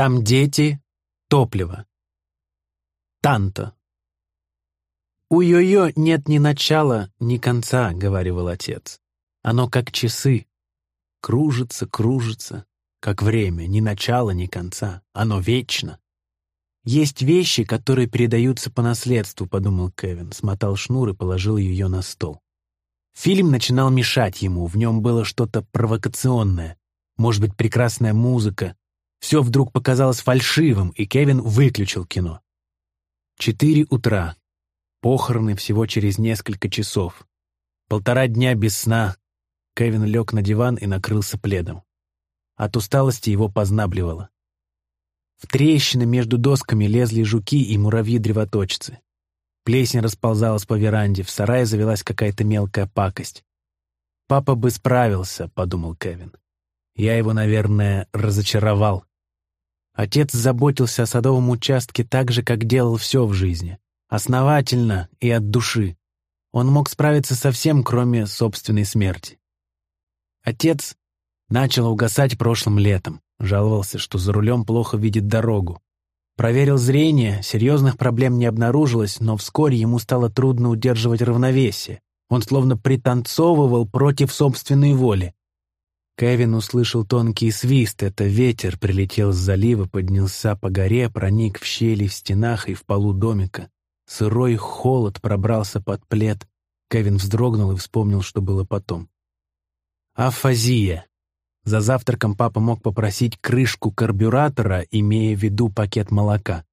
Там дети, топливо. Танто. «У Йо-Йо нет ни начала, ни конца», — говорил отец. «Оно как часы. Кружится, кружится, как время, ни начала, ни конца. Оно вечно». «Есть вещи, которые передаются по наследству», — подумал Кевин, смотал шнур и положил ее на стол. Фильм начинал мешать ему, в нем было что-то провокационное, может быть, прекрасная музыка. Все вдруг показалось фальшивым, и Кевин выключил кино. Четыре утра. Похороны всего через несколько часов. Полтора дня без сна. Кевин лег на диван и накрылся пледом. От усталости его познабливало. В трещины между досками лезли жуки и муравьи-древоточцы. Плесень расползалась по веранде, в сарае завелась какая-то мелкая пакость. «Папа бы справился», — подумал Кевин. «Я его, наверное, разочаровал». Отец заботился о садовом участке так же, как делал все в жизни. Основательно и от души. Он мог справиться со всем, кроме собственной смерти. Отец начал угасать прошлым летом. Жаловался, что за рулем плохо видит дорогу. Проверил зрение, серьезных проблем не обнаружилось, но вскоре ему стало трудно удерживать равновесие. Он словно пританцовывал против собственной воли. Кевин услышал тонкий свист, это ветер прилетел с залива, поднялся по горе, проник в щели в стенах и в полу домика. Сырой холод пробрался под плед. Кевин вздрогнул и вспомнил, что было потом. Афазия. За завтраком папа мог попросить крышку карбюратора, имея в виду пакет молока.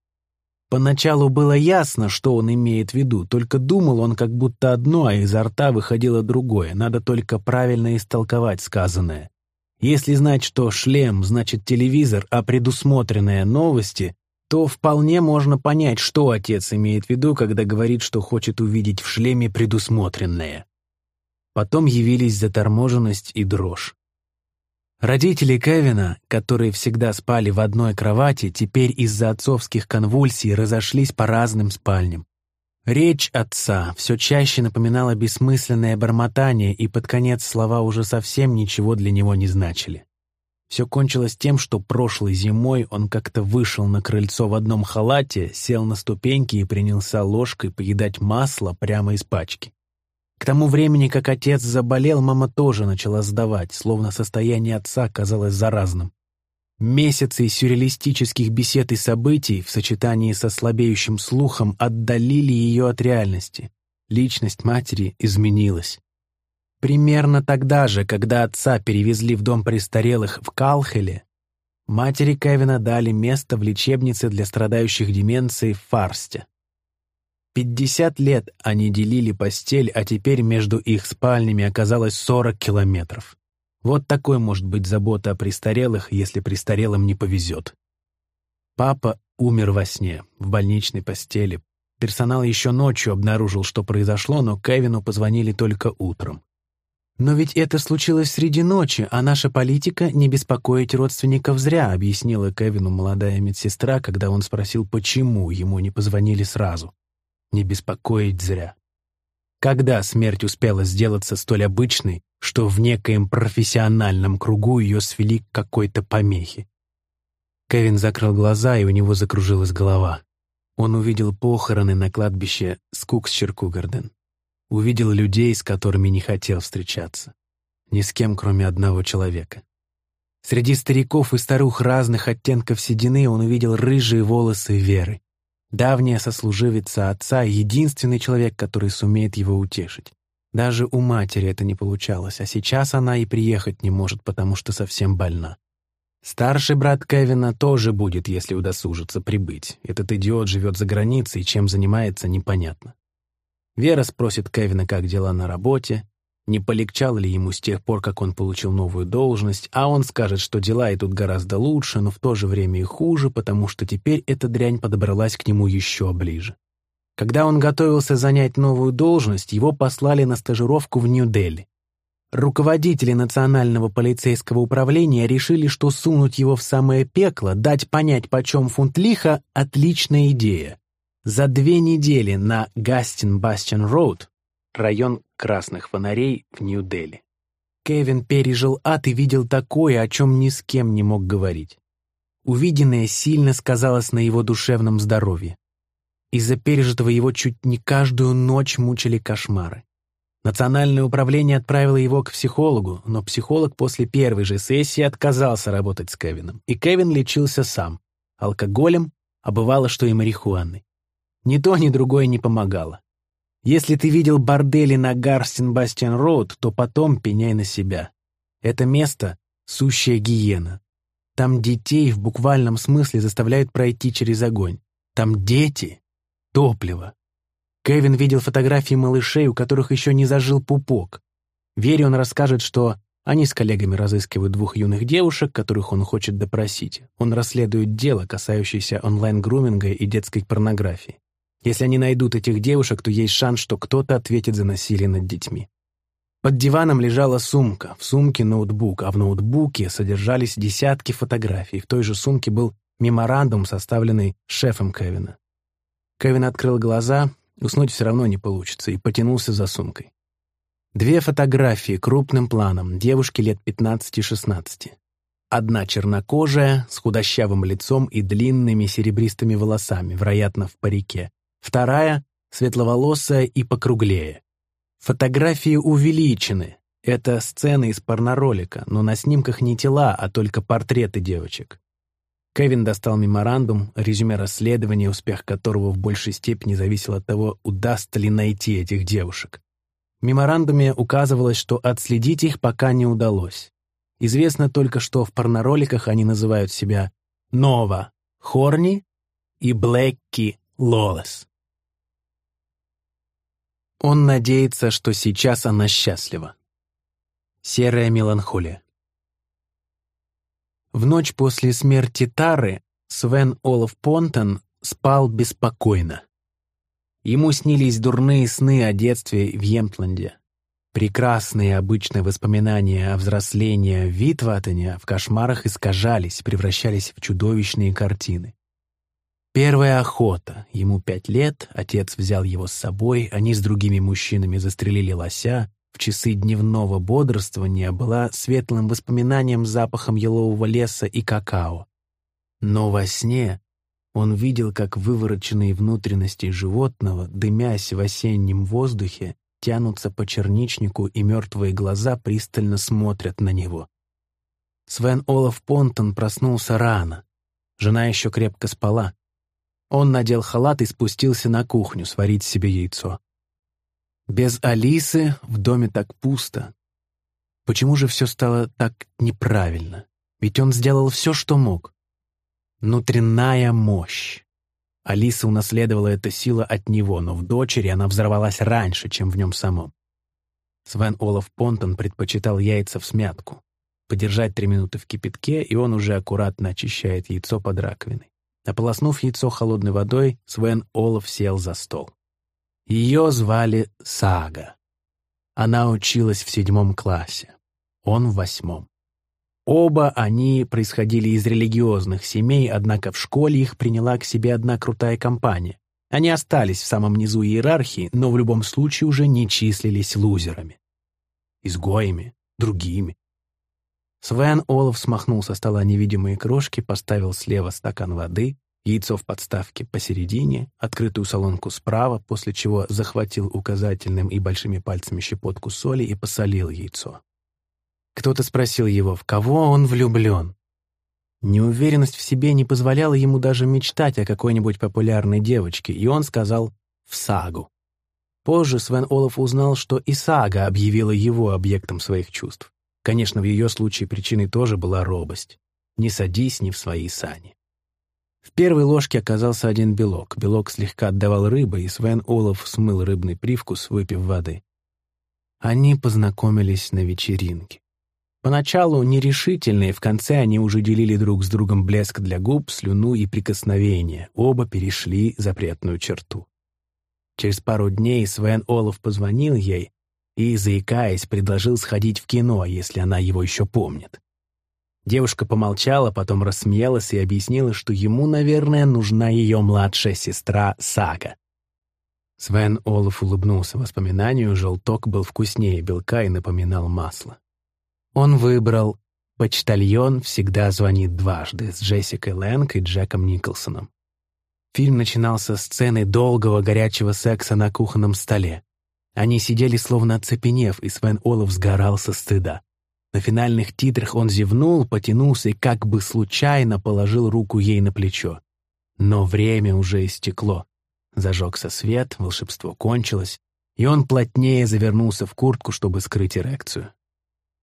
Поначалу было ясно, что он имеет в виду, только думал он как будто одно, а изо рта выходило другое, надо только правильно истолковать сказанное. Если знать, что шлем значит телевизор, а предусмотренные новости, то вполне можно понять, что отец имеет в виду, когда говорит, что хочет увидеть в шлеме предусмотренное. Потом явились заторможенность и дрожь. Родители Кевина, которые всегда спали в одной кровати, теперь из-за отцовских конвульсий разошлись по разным спальням. Речь отца все чаще напоминала бессмысленное бормотание, и под конец слова уже совсем ничего для него не значили. Все кончилось тем, что прошлой зимой он как-то вышел на крыльцо в одном халате, сел на ступеньки и принялся ложкой поедать масло прямо из пачки. К тому времени, как отец заболел, мама тоже начала сдавать, словно состояние отца казалось заразным. Месяцы сюрреалистических бесед и событий в сочетании со слабеющим слухом отдалили ее от реальности. Личность матери изменилась. Примерно тогда же, когда отца перевезли в дом престарелых в Калхеле, матери Кевина дали место в лечебнице для страдающих деменцией в Фарсте. Пятьдесят лет они делили постель, а теперь между их спальнями оказалось сорок километров. Вот такой может быть забота о престарелых, если престарелым не повезет. Папа умер во сне, в больничной постели. Персонал еще ночью обнаружил, что произошло, но Кевину позвонили только утром. «Но ведь это случилось среди ночи, а наша политика — не беспокоить родственников зря», объяснила Кевину молодая медсестра, когда он спросил, почему ему не позвонили сразу не беспокоить зря. Когда смерть успела сделаться столь обычной, что в некоем профессиональном кругу ее свели к какой-то помехе? Кевин закрыл глаза, и у него закружилась голова. Он увидел похороны на кладбище Скукс-Черкугарден. Увидел людей, с которыми не хотел встречаться. Ни с кем, кроме одного человека. Среди стариков и старух разных оттенков седины он увидел рыжие волосы Веры. Давняя сослуживица отца — единственный человек, который сумеет его утешить. Даже у матери это не получалось, а сейчас она и приехать не может, потому что совсем больна. Старший брат Кевина тоже будет, если удосужится прибыть. Этот идиот живет за границей, чем занимается, непонятно. Вера спросит Кевина, как дела на работе, не полегчало ли ему с тех пор, как он получил новую должность, а он скажет, что дела идут гораздо лучше, но в то же время и хуже, потому что теперь эта дрянь подобралась к нему еще ближе. Когда он готовился занять новую должность, его послали на стажировку в Нью-Дели. Руководители Национального полицейского управления решили, что сунуть его в самое пекло, дать понять, почем фунт лиха — отличная идея. За две недели на Гастин-Бастиан-Роуд район красных фонарей в Нью-Дели. Кевин пережил ад и видел такое, о чем ни с кем не мог говорить. Увиденное сильно сказалось на его душевном здоровье. Из-за пережитого его чуть не каждую ночь мучили кошмары. Национальное управление отправило его к психологу, но психолог после первой же сессии отказался работать с Кевином, и Кевин лечился сам, алкоголем, а бывало, что и марихуаной. Ни то, ни другое не помогало. Если ты видел бордели на Гарстин-Бастиан-Роуд, то потом пеняй на себя. Это место — сущая гиена. Там детей в буквальном смысле заставляют пройти через огонь. Там дети — топливо. Кевин видел фотографии малышей, у которых еще не зажил пупок. Вере он расскажет, что они с коллегами разыскивают двух юных девушек, которых он хочет допросить. Он расследует дело, касающееся онлайн-груминга и детской порнографии. Если они найдут этих девушек, то есть шанс, что кто-то ответит за насилие над детьми. Под диваном лежала сумка, в сумке ноутбук, а в ноутбуке содержались десятки фотографий. В той же сумке был меморандум, составленный шефом Кевина. Кевин открыл глаза, уснуть все равно не получится, и потянулся за сумкой. Две фотографии крупным планом, девушки лет 15-16. Одна чернокожая, с худощавым лицом и длинными серебристыми волосами, вероятно, в парике. Вторая — светловолосая и покруглее. Фотографии увеличены. Это сцены из порноролика, но на снимках не тела, а только портреты девочек. Кевин достал меморандум, резюме расследования, успех которого в большей степени зависел от того, удастся ли найти этих девушек. В меморандуме указывалось, что отследить их пока не удалось. Известно только, что в порнороликах они называют себя «Нова», «Хорни» и «Блэкки Лолес». Он надеется, что сейчас она счастлива. Серая меланхолия. В ночь после смерти Тары Свен Олаф Понтон спал беспокойно. Ему снились дурные сны о детстве в Емтланде. Прекрасные обычные воспоминания о взрослении в Витватане в кошмарах искажались, превращались в чудовищные картины. Первая охота. Ему пять лет, отец взял его с собой, они с другими мужчинами застрелили лося. В часы дневного бодрствования была светлым воспоминанием запахом елового леса и какао. Но во сне он видел, как вывороченные внутренности животного, дымясь в осеннем воздухе, тянутся по черничнику, и мертвые глаза пристально смотрят на него. Свен Олаф Понтон проснулся рано. Жена еще крепко спала. Он надел халат и спустился на кухню сварить себе яйцо. Без Алисы в доме так пусто. Почему же все стало так неправильно? Ведь он сделал все, что мог. Внутренняя мощь. Алиса унаследовала эту силу от него, но в дочери она взорвалась раньше, чем в нем самом. Свен Олаф Понтон предпочитал яйца в смятку. Подержать три минуты в кипятке, и он уже аккуратно очищает яйцо под раковиной. Ополоснув яйцо холодной водой, Свен Олаф сел за стол. Ее звали Сага. Она училась в седьмом классе, он в восьмом. Оба они происходили из религиозных семей, однако в школе их приняла к себе одна крутая компания. Они остались в самом низу иерархии, но в любом случае уже не числились лузерами. Изгоями, другими. Свен Олаф смахнул со стола невидимые крошки, поставил слева стакан воды, яйцо в подставке посередине, открытую солонку справа, после чего захватил указательным и большими пальцами щепотку соли и посолил яйцо. Кто-то спросил его, в кого он влюблен. Неуверенность в себе не позволяла ему даже мечтать о какой-нибудь популярной девочке, и он сказал «в сагу». Позже Свен Олаф узнал, что и сага объявила его объектом своих чувств. Конечно, в ее случае причиной тоже была робость. Не садись не в свои сани. В первой ложке оказался один белок. Белок слегка отдавал рыбой, и Свен Олаф смыл рыбный привкус, выпив воды. Они познакомились на вечеринке. Поначалу нерешительные, в конце они уже делили друг с другом блеск для губ, слюну и прикосновения. Оба перешли запретную черту. Через пару дней Свен Олаф позвонил ей, и, заикаясь, предложил сходить в кино, если она его еще помнит. Девушка помолчала, потом рассмеялась и объяснила, что ему, наверное, нужна ее младшая сестра Сага. Свен Олаф улыбнулся воспоминанию, желток был вкуснее белка и напоминал масло. Он выбрал Почтальон всегда звонит дважды с Джессикой Лэнг и Джеком Николсоном. Фильм начинался с сцены долгого горячего секса на кухонном столе. Они сидели словно оцепенев, и Свен Олаф сгорал со стыда. На финальных титрах он зевнул, потянулся и как бы случайно положил руку ей на плечо. Но время уже истекло. Зажегся свет, волшебство кончилось, и он плотнее завернулся в куртку, чтобы скрыть эрекцию.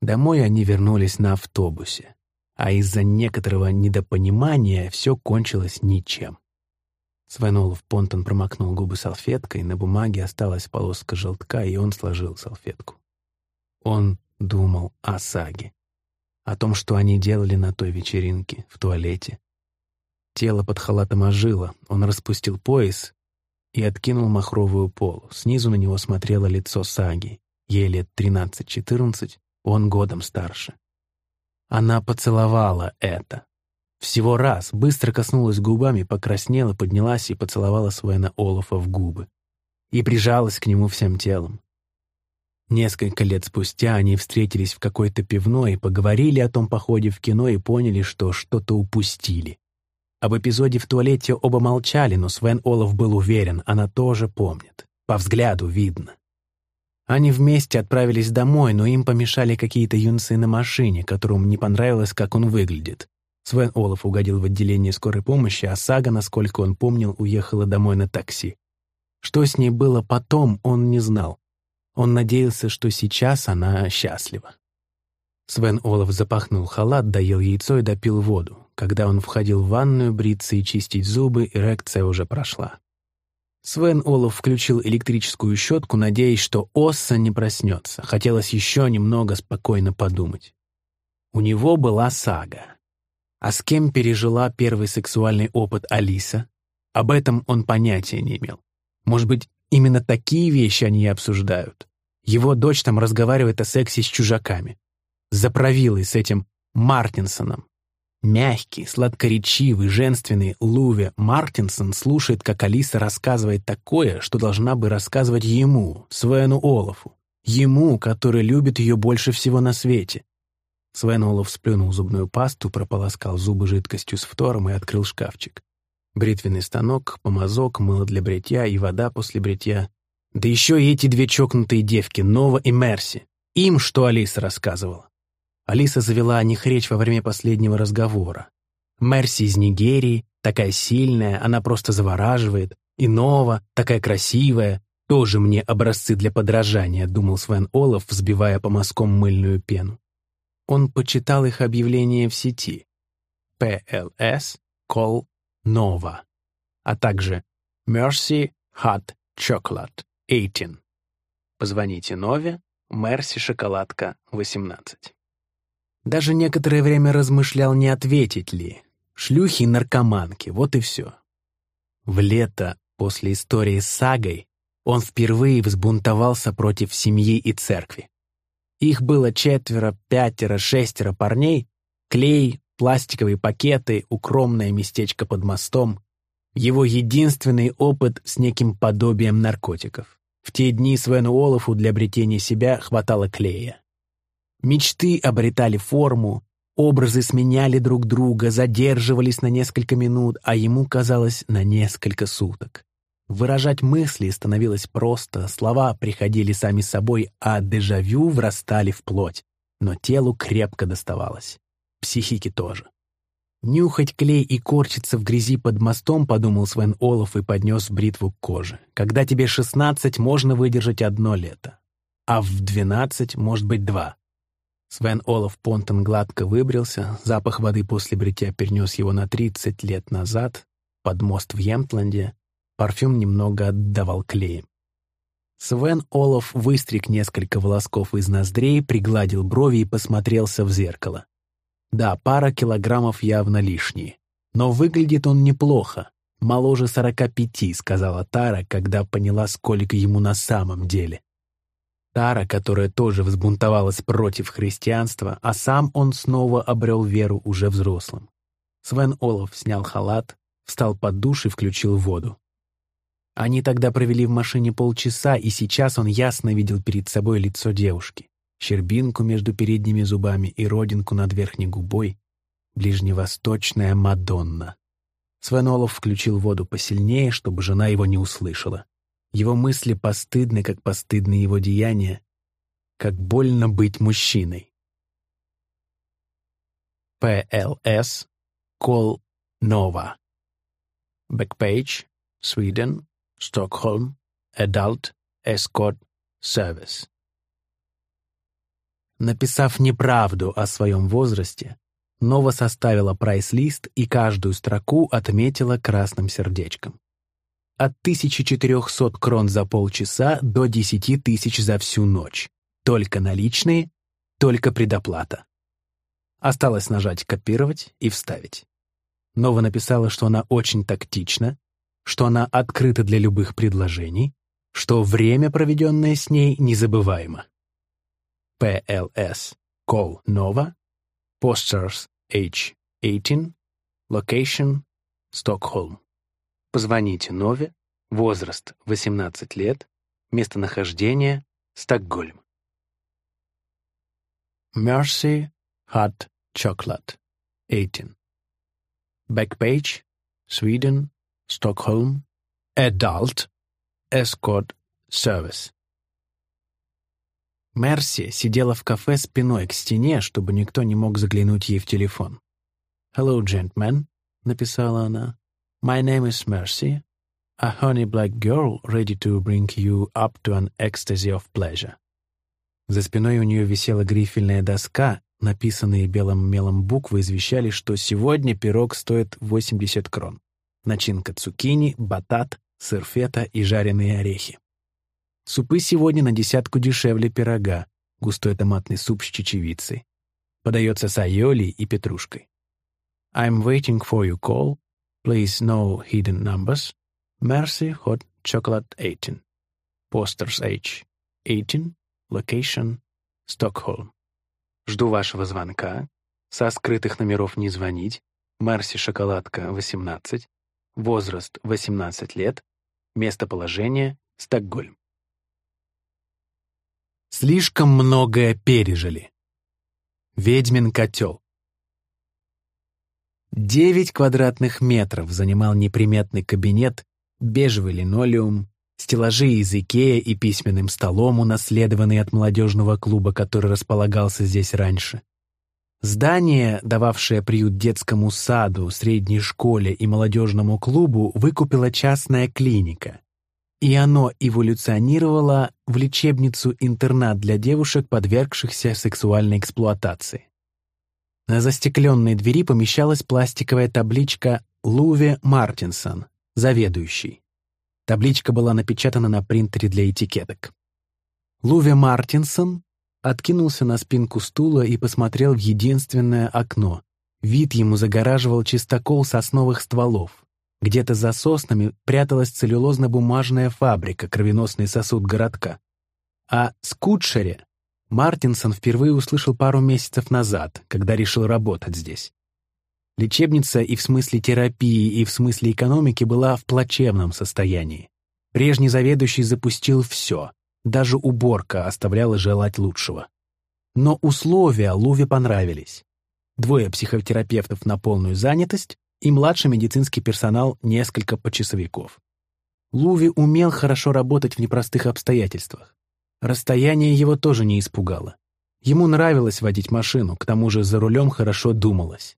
Домой они вернулись на автобусе, а из-за некоторого недопонимания все кончилось ничем. Свен Олаф Понтон промокнул губы салфеткой, на бумаге осталась полоска желтка, и он сложил салфетку. Он думал о Саге, о том, что они делали на той вечеринке, в туалете. Тело под халатом ожило, он распустил пояс и откинул махровую полу. Снизу на него смотрело лицо Саги, ей лет тринадцать-четырнадцать, он годом старше. Она поцеловала это. Всего раз, быстро коснулась губами, покраснела, поднялась и поцеловала Свена Олафа в губы. И прижалась к нему всем телом. Несколько лет спустя они встретились в какой-то пивной, поговорили о том походе в кино и поняли, что что-то упустили. Об эпизоде в туалете оба молчали, но Свен Олаф был уверен, она тоже помнит. По взгляду видно. Они вместе отправились домой, но им помешали какие-то юнцы на машине, которым не понравилось, как он выглядит. Свен Олаф угодил в отделение скорой помощи, а Сага, насколько он помнил, уехала домой на такси. Что с ней было потом, он не знал. Он надеялся, что сейчас она счастлива. Свен Олаф запахнул халат, доел яйцо и допил воду. Когда он входил в ванную бриться и чистить зубы, эрекция уже прошла. Свен Олаф включил электрическую щетку, надеясь, что Осса не проснется. Хотелось еще немного спокойно подумать. У него была сага. А с кем пережила первый сексуальный опыт Алиса? Об этом он понятия не имел. Может быть, Именно такие вещи они и обсуждают. Его дочь там разговаривает о сексе с чужаками. Заправилой с этим Мартинсоном. Мягкий, сладкоречивый, женственный Луве Мартинсон слушает, как Алиса рассказывает такое, что должна бы рассказывать ему, Свену Олафу. Ему, который любит ее больше всего на свете. Свен Олаф сплюнул зубную пасту, прополоскал зубы жидкостью с фтором и открыл шкафчик. Бритвенный станок, помазок, мыло для бритья и вода после бритья. Да еще и эти две чокнутые девки, Нова и Мерси. Им что Алиса рассказывала. Алиса завела о них речь во время последнего разговора. Мерси из Нигерии, такая сильная, она просто завораживает. И Нова, такая красивая, тоже мне образцы для подражания, думал Свен Олаф, взбивая по мазкам мыльную пену. Он почитал их объявления в сети. PLS, Call Nova, а также Mercy Hot Chocolate 18. Позвоните Нове, Мерси Шоколадка 18. Даже некоторое время размышлял, не ответить ли. Шлюхи и наркоманки, вот и все. В лето, после истории с сагой, он впервые взбунтовался против семьи и церкви. Их было четверо, пятеро, шестеро парней, клей, пластиковые пакеты, укромное местечко под мостом. Его единственный опыт с неким подобием наркотиков. В те дни Свену Олафу для обретения себя хватало клея. Мечты обретали форму, образы сменяли друг друга, задерживались на несколько минут, а ему казалось на несколько суток. Выражать мысли становилось просто, слова приходили сами собой, а дежавю врастали в плоть, но телу крепко доставалось психики тоже. Нюхать клей и корчиться в грязи под мостом, подумал Свен Олаф и поднес бритву к коже. Когда тебе шестнадцать, можно выдержать одно лето. А в двенадцать, может быть, два. Свен Олаф Понтон гладко выбрился, запах воды после бритья перенес его на тридцать лет назад, под мост в Емтланде, парфюм немного отдавал клеем. Свен Олаф выстриг несколько волосков из ноздрей, пригладил брови и посмотрелся в зеркало. Да, пара килограммов явно лишние. Но выглядит он неплохо. Моложе сорока пяти, сказала Тара, когда поняла, сколько ему на самом деле. Тара, которая тоже взбунтовалась против христианства, а сам он снова обрел веру уже взрослым. Свен Олаф снял халат, встал под душ и включил воду. Они тогда провели в машине полчаса, и сейчас он ясно видел перед собой лицо девушки. щербинку между передними зубами и родинку над верхней губой, ближневосточная Мадонна. Свенолов включил воду посильнее, чтобы жена его не услышала. Его мысли постыдны, как постыдны его деяния, как больно быть мужчиной. PLS Call Nova Backpage Sweden Stockholm Adult Escort Service Написав неправду о своем возрасте, Нова составила прайс-лист и каждую строку отметила красным сердечком. От 1400 крон за полчаса до 10 тысяч за всю ночь. Только наличные, только предоплата. Осталось нажать «Копировать» и вставить. Нова написала, что она очень тактична, что она открыта для любых предложений, что время, проведенное с ней, незабываемо. PLS Call Nova Posters H18 Location Stockholm Позвоните Нове, возраст 18 лет, местонахождение Стокгольм. Mercy Hot Chocolate 18 Backpage Sweden Stockholm Adult Escort Service Мерси сидела в кафе спиной к стене, чтобы никто не мог заглянуть ей в телефон. «Hello, gentlemen», — написала она. My name is Mercy, a honey black girl ready to bring you up to an ecstasy of pleasure. За спиной у нее висела грифельная доска, написанные белым мелом буквы извещали, что сегодня пирог стоит 80 крон. Начинка цукини, батат, сыр фета и жареные орехи. Супы сегодня на десятку дешевле пирога, густой томатный суп с чечевицей. Подается с айоли и петрушкой. I'm waiting for your call Please no hidden numbers. Mercy Hot Chocolate 18. Posters H. 18. Location Stockholm. Жду вашего звонка. Со скрытых номеров не звонить. Мерси Шоколадка 18. Возраст 18 лет. Местоположение Стокгольм. Слишком многое пережили. Ведьмин котел. Девять квадратных метров занимал неприметный кабинет, бежевый линолеум, стеллажи из Икея и письменным столом, унаследованный от молодежного клуба, который располагался здесь раньше. Здание, дававшее приют детскому саду, средней школе и молодежному клубу, выкупила частная клиника. И оно эволюционировало в лечебницу-интернат для девушек, подвергшихся сексуальной эксплуатации. На застекленной двери помещалась пластиковая табличка «Луве Мартинсон», заведующий. Табличка была напечатана на принтере для этикеток. Луве Мартинсон откинулся на спинку стула и посмотрел в единственное окно. Вид ему загораживал чистокол сосновых стволов. Где-то за соснами пряталась целлюлозно-бумажная фабрика, кровеносный сосуд городка. А Скутшере Мартинсон впервые услышал пару месяцев назад, когда решил работать здесь. Лечебница и в смысле терапии, и в смысле экономики была в плачевном состоянии. Прежний заведующий запустил все, даже уборка оставляла желать лучшего. Но условия Луве понравились. Двое психотерапевтов на полную занятость и младший медицинский персонал несколько почасовиков. Луви умел хорошо работать в непростых обстоятельствах. Расстояние его тоже не испугало. Ему нравилось водить машину, к тому же за рулем хорошо думалось.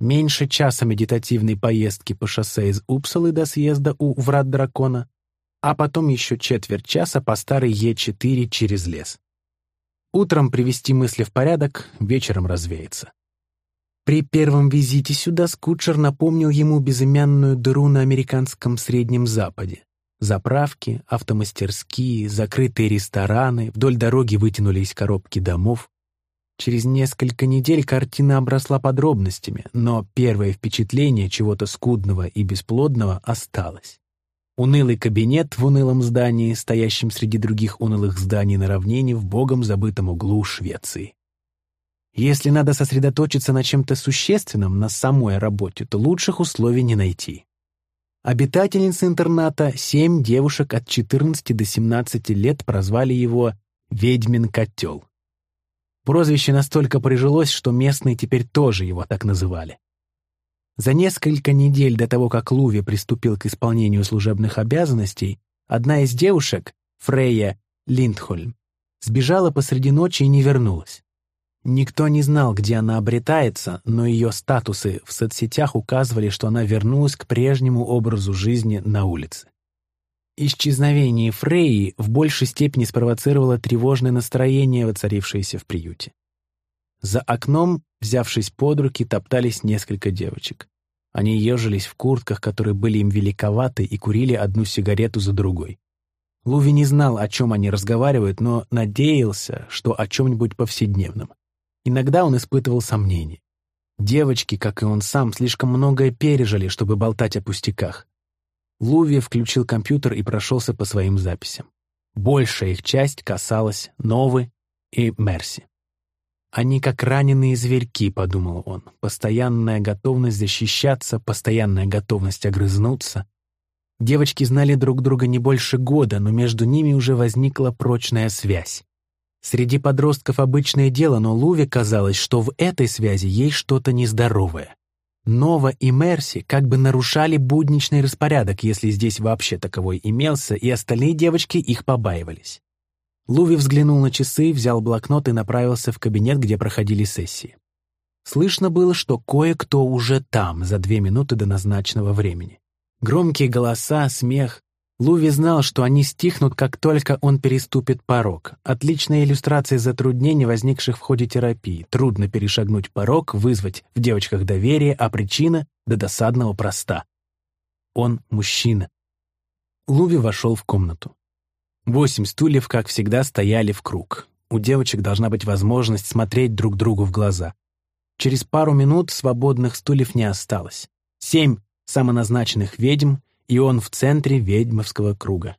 Меньше часа медитативной поездки по шоссе из Упсалы до съезда у Врат Дракона, а потом еще четверть часа по старой Е4 через лес. Утром привести мысли в порядок, вечером развеяться. При первом визите сюда Скутчер напомнил ему безымянную дыру на американском Среднем Западе. Заправки, автомастерские, закрытые рестораны, вдоль дороги вытянулись коробки домов. Через несколько недель картина обросла подробностями, но первое впечатление чего-то скудного и бесплодного осталось. Унылый кабинет в унылом здании, стоящем среди других унылых зданий на равнине в богом забытом углу Швеции. Если надо сосредоточиться на чем-то существенном, на самой работе, то лучших условий не найти. Обитательницы интерната, семь девушек от 14 до 17 лет, прозвали его «Ведьмин котел». Прозвище настолько прижилось, что местные теперь тоже его так называли. За несколько недель до того, как Луви приступил к исполнению служебных обязанностей, одна из девушек, Фрейя Линдхольм, сбежала посреди ночи и не вернулась. Никто не знал, где она обретается, но ее статусы в соцсетях указывали, что она вернулась к прежнему образу жизни на улице. Исчезновение Фрейи в большей степени спровоцировало тревожное настроение, воцарившееся в приюте. За окном, взявшись под руки, топтались несколько девочек. Они ежились в куртках, которые были им великоваты, и курили одну сигарету за другой. Луви не знал, о чем они разговаривают, но надеялся, что о чем-нибудь повседневном. Иногда он испытывал сомнения. Девочки, как и он сам, слишком многое пережили, чтобы болтать о пустяках. Луви включил компьютер и прошелся по своим записям. Большая их часть касалась Новы и Мерси. «Они как раненые зверьки», — подумал он. «Постоянная готовность защищаться, постоянная готовность огрызнуться». Девочки знали друг друга не больше года, но между ними уже возникла прочная связь. Среди подростков обычное дело, но Луви казалось, что в этой связи есть что-то нездоровое. Нова и Мерси как бы нарушали будничный распорядок, если здесь вообще таковой имелся, и остальные девочки их побаивались. Луви взглянул на часы, взял блокнот и направился в кабинет, где проходили сессии. Слышно было, что кое-кто уже там за две минуты до назначенного времени. Громкие голоса, смех. Луви знал, что они стихнут, как только он переступит порог. Отличная иллюстрация затруднений, возникших в ходе терапии. Трудно перешагнуть порог, вызвать в девочках доверие, а причина до досадного проста. Он мужчина. Луви вошел в комнату. Восемь стульев, как всегда, стояли в круг. У девочек должна быть возможность смотреть друг другу в глаза. Через пару минут свободных стульев не осталось. Семь самоназначенных ведьм, и он в центре ведьмовского круга.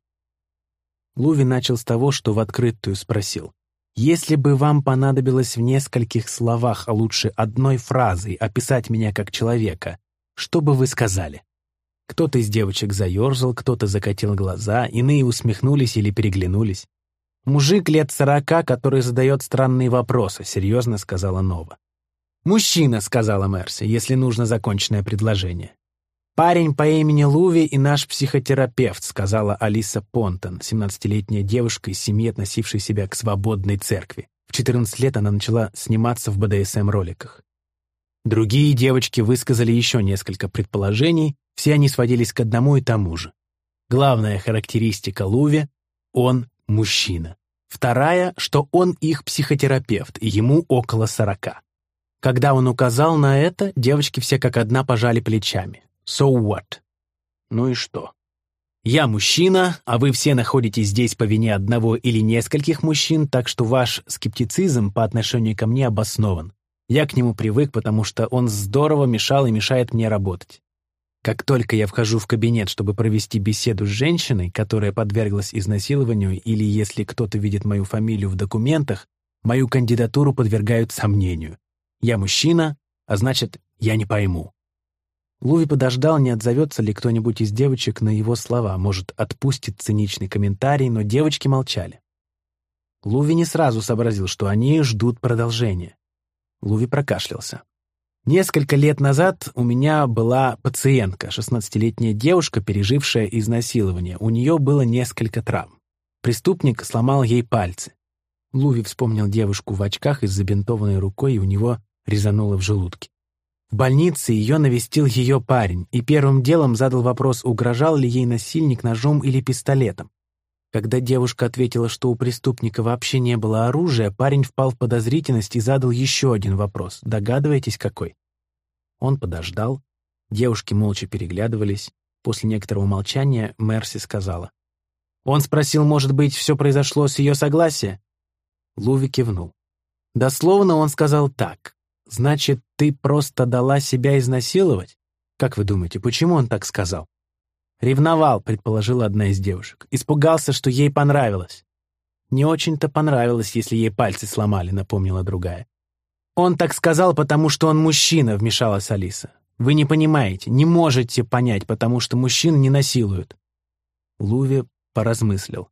Луви начал с того, что в открытую спросил. «Если бы вам понадобилось в нескольких словах, а лучше одной фразой, описать меня как человека, что бы вы сказали?» Кто-то из девочек заерзал, кто-то закатил глаза, иные усмехнулись или переглянулись. «Мужик лет сорока, который задает странные вопросы», — серьезно сказала Нова. «Мужчина», — сказала Мерси, если нужно законченное предложение. «Парень по имени Луви и наш психотерапевт», — сказала Алиса Понтон, 17-летняя девушка из семьи, относившей себя к свободной церкви. В 14 лет она начала сниматься в БДСМ-роликах. Другие девочки высказали еще несколько предположений, все они сводились к одному и тому же. Главная характеристика Луви — он мужчина. Вторая, что он их психотерапевт, ему около сорока. Когда он указал на это, девочки все как одна пожали плечами. So what? Ну и что? Я мужчина, а вы все находитесь здесь по вине одного или нескольких мужчин, так что ваш скептицизм по отношению ко мне обоснован. Я к нему привык, потому что он здорово мешал и мешает мне работать. Как только я вхожу в кабинет, чтобы провести беседу с женщиной, которая подверглась изнасилованию, или если кто-то видит мою фамилию в документах, мою кандидатуру подвергают сомнению. Я мужчина, а значит, я не пойму. Луви подождал, не отзовется ли кто-нибудь из девочек на его слова, может, отпустит циничный комментарий, но девочки молчали. Луви не сразу сообразил, что они ждут продолжения. Луви прокашлялся. Несколько лет назад у меня была пациентка, 16-летняя девушка, пережившая изнасилование. У нее было несколько травм. Преступник сломал ей пальцы. Луви вспомнил девушку в очках и с забинтованной рукой, и у него резануло в желудке. В больнице ее навестил ее парень, и первым делом задал вопрос, угрожал ли ей насильник ножом или пистолетом. Когда девушка ответила, что у преступника вообще не было оружия, парень впал в подозрительность и задал еще один вопрос. Догадываетесь, какой? Он подождал. Девушки молча переглядывались. После некоторого молчания Мерси сказала. «Он спросил, может быть, все произошло с ее согласия?» Луви кивнул. Дословно он сказал так. «Значит, ты просто дала себя изнасиловать?» Как вы думаете, почему он так сказал? «Ревновал», — предположила одна из девушек. «Испугался, что ей понравилось». «Не очень-то понравилось, если ей пальцы сломали», — напомнила другая. «Он так сказал, потому что он мужчина», — вмешалась Алиса. «Вы не понимаете, не можете понять, потому что мужчин не насилуют». Луви поразмыслил.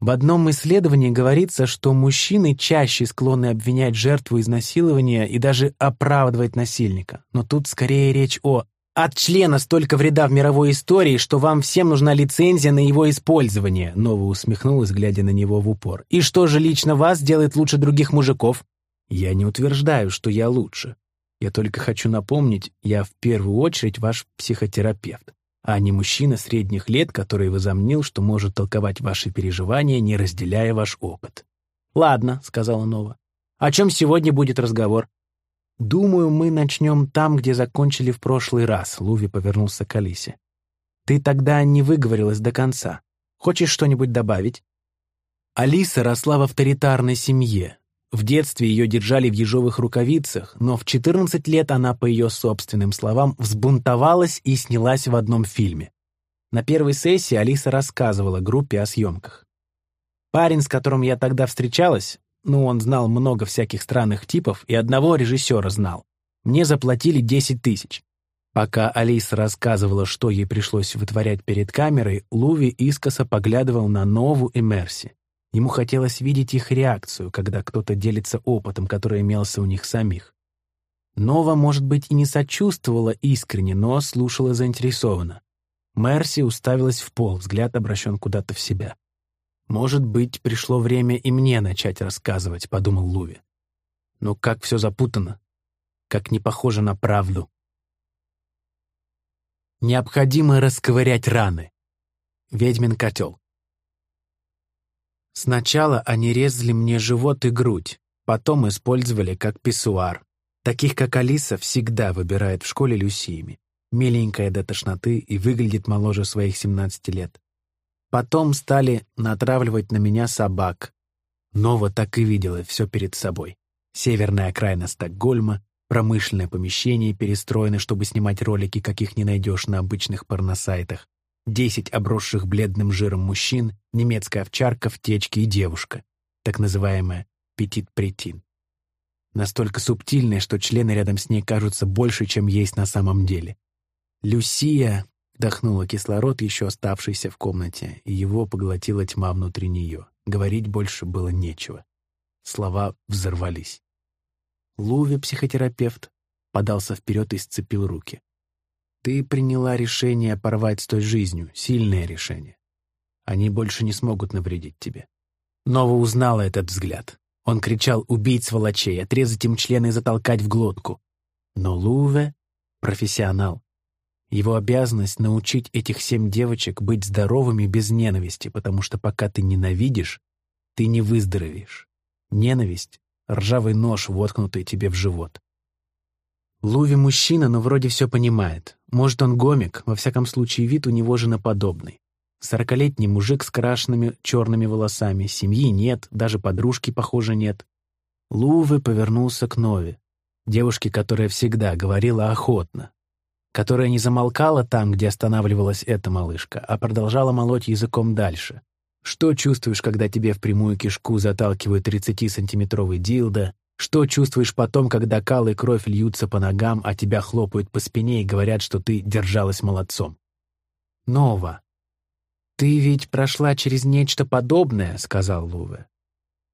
В одном исследовании говорится, что мужчины чаще склонны обвинять жертву изнасилования и даже оправдывать насильника. Но тут скорее речь о «от члена столько вреда в мировой истории, что вам всем нужна лицензия на его использование», Нова усмехнулась, глядя на него в упор. «И что же лично вас делает лучше других мужиков?» «Я не утверждаю, что я лучше. Я только хочу напомнить, я в первую очередь ваш психотерапевт а не мужчина средних лет, который возомнил, что может толковать ваши переживания, не разделяя ваш опыт. «Ладно», — сказала Нова. «О чем сегодня будет разговор?» «Думаю, мы начнем там, где закончили в прошлый раз», — Луви повернулся к Алисе. «Ты тогда не выговорилась до конца. Хочешь что-нибудь добавить?» Алиса росла в авторитарной семье, в детстве ее держали в ежовых рукавицах, но в 14 лет она, по ее собственным словам, взбунтовалась и снялась в одном фильме. На первой сессии Алиса рассказывала группе о съемках. Парень, с которым я тогда встречалась, ну, он знал много всяких странных типов и одного режиссера знал. Мне заплатили 10 тысяч. Пока Алиса рассказывала, что ей пришлось вытворять перед камерой, Луви искоса поглядывал на Нову и Мерси. Ему хотелось видеть их реакцию, когда кто-то делится опытом, который имелся у них самих. Нова, может быть, и не сочувствовала искренне, но слушала заинтересованно. Мерси уставилась в пол, взгляд обращен куда-то в себя. «Может быть, пришло время и мне начать рассказывать», — подумал Луви. «Но как все запутано, как не похоже на правду». Необходимо расковырять раны. Ведьмин котел. Сначала они резали мне живот и грудь, потом использовали как писсуар. Таких, как Алиса, всегда выбирают в школе Люсиями. Миленькая до тошноты и выглядит моложе своих 17 лет. Потом стали натравливать на меня собак. Нова так и видела все перед собой. Северная окраина Стокгольма, промышленное помещение перестроено, чтобы снимать ролики, каких не найдешь на обычных порносайтах десять обросших бледным жиром мужчин, немецкая овчарка в течке и девушка, так называемая петит-претин. Настолько субтильная, что члены рядом с ней кажутся больше, чем есть на самом деле. Люсия вдохнула кислород, еще оставшийся в комнате, и его поглотила тьма внутри нее. Говорить больше было нечего. Слова взорвались. Луви, психотерапевт, подался вперед и сцепил руки. Ты приняла решение порвать с той жизнью, сильное решение. Они больше не смогут навредить тебе. Нова узнала этот взгляд. Он кричал «убить сволочей, отрезать им члены и затолкать в глотку». Но Луве — профессионал. Его обязанность — научить этих семь девочек быть здоровыми без ненависти, потому что пока ты ненавидишь, ты не выздоровеешь. Ненависть — ржавый нож, воткнутый тебе в живот. Луви мужчина, но вроде все понимает. Может, он гомик, во всяком случае, вид у него женоподобный. Сорокалетний мужик с крашенными черными волосами, семьи нет, даже подружки, похоже, нет. Лувы повернулся к Нове, девушке, которая всегда говорила охотно, которая не замолкала там, где останавливалась эта малышка, а продолжала молоть языком дальше. Что чувствуешь, когда тебе в прямую кишку заталкивают 30-сантиметровый дилдо, что чувствуешь потом, когда кал и кровь льются по ногам, а тебя хлопают по спине и говорят, что ты держалась молодцом? Нова. «Ты ведь прошла через нечто подобное», — сказал Луве.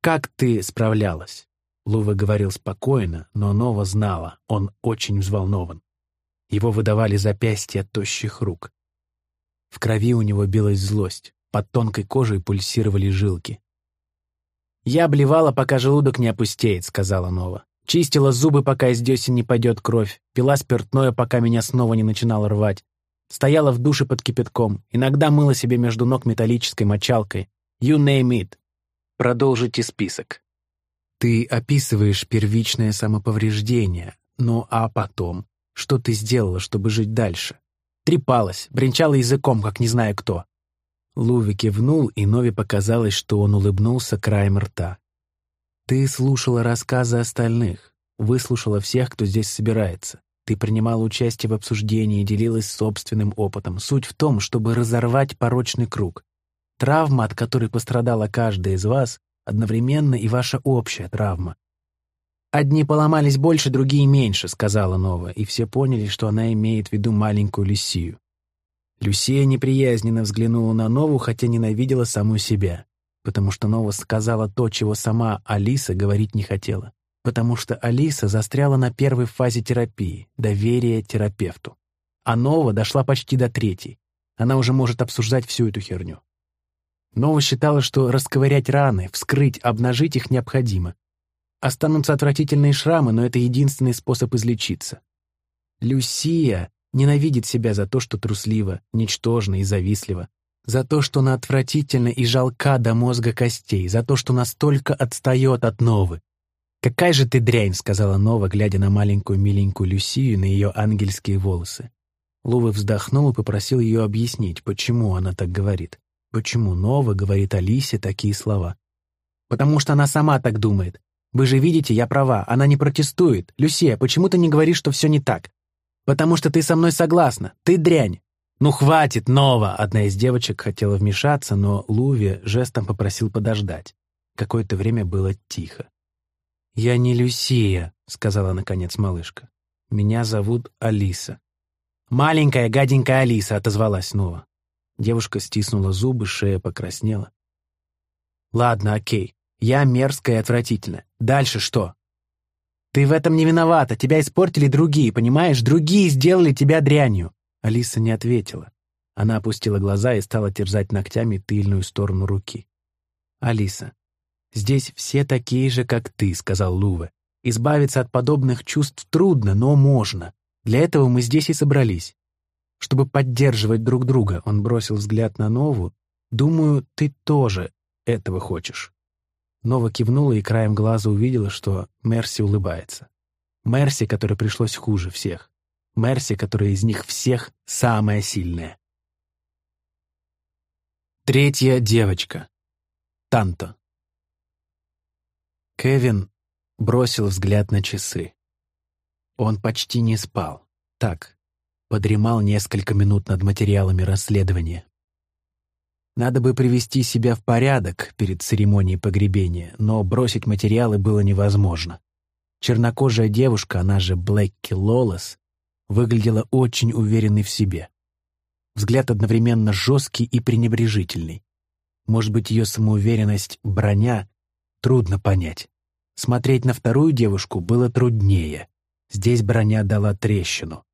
«Как ты справлялась?» Луве говорил спокойно, но Нова знала, он очень взволнован. Его выдавали запястья тощих рук. В крови у него билась злость, под тонкой кожей пульсировали жилки. «Я обливала, пока желудок не опустеет», — сказала Нова. «Чистила зубы, пока из десен не пойдет кровь. Пила спиртное, пока меня снова не начинало рвать. Стояла в душе под кипятком. Иногда мыла себе между ног металлической мочалкой. You name it. Продолжите список. Ты описываешь первичное самоповреждение. Ну а потом? Что ты сделала, чтобы жить дальше? Трепалась, бренчала языком, как не знаю кто. Луви кивнул, и Нови показалось, что он улыбнулся краем рта. «Ты слушала рассказы остальных, выслушала всех, кто здесь собирается. Ты принимала участие в обсуждении и делилась собственным опытом. Суть в том, чтобы разорвать порочный круг. Травма, от которой пострадала каждая из вас, одновременно и ваша общая травма. «Одни поломались больше, другие меньше», — сказала Нова, и все поняли, что она имеет в виду маленькую Люсию. Люсия неприязненно взглянула на Нову, хотя ненавидела саму себя. потому что Нова сказала то, чего сама Алиса говорить не хотела, потому что Алиса застряла на первой фазе терапии — доверие терапевту. А Нова дошла почти до третьей. Она уже может обсуждать всю эту херню. Нова считала, что расковырять раны, вскрыть, обнажить их необходимо. Останутся отвратительные шрамы, но это единственный способ излечиться. Люсия ненавидит себя за то, что труслива, ничтожна и завистлива, за то, что она отвратительна и жалка до мозга костей, за то, что настолько отстает от Новы. «Какая же ты дрянь!» — сказала Нова, глядя на маленькую миленькую Люсию на ее ангельские волосы. Лува вздохнул и попросил ее объяснить, почему она так говорит. Почему Нова говорит Алисе такие слова? Потому что она сама так думает. Вы же видите, я права, она не протестует. Люсия, почему ты не говоришь, что все не так? Потому что ты со мной согласна. Ты дрянь. «Ну хватит, Нова!» Одна из девочек хотела вмешаться, но Луви жестом попросил подождать. Какое-то время было тихо. «Я не Люсия», — сказала наконец малышка. «Меня зовут Алиса». «Маленькая гаденькая Алиса», — отозвалась Нова. Девушка стиснула зубы, шея покраснела. «Ладно, окей. Я мерзкая и отвратительная. Дальше что?» «Ты в этом не виновата. Тебя испортили другие, понимаешь? Другие сделали тебя дрянью». Алиса не ответила. Она опустила глаза и стала терзать ногтями тыльную сторону руки. «Алиса, здесь все такие же, как ты», — сказал Луве. «Избавиться от подобных чувств трудно, но можно. Для этого мы здесь и собрались чтобы поддерживать друг друга. Он бросил взгляд на Нову. «Думаю, ты тоже этого хочешь». Нова кивнула и краем глаза увидела, что Мерси улыбается. Мерси, которой пришлось хуже всех. Мерси, которая из них всех самая сильная. Третья девочка. Танто. Кевин бросил взгляд на часы. Он почти не спал. Так, подремал несколько минут над материалами расследования. Надо бы привести себя в порядок перед церемонией погребения, но бросить материалы было невозможно. Чернокожая девушка, она же Блэкки Лолос, выглядела очень уверенной в себе. Взгляд одновременно жесткий и пренебрежительный. Может быть, ее самоуверенность — броня? Трудно понять. Смотреть на вторую девушку было труднее. Здесь броня дала трещину.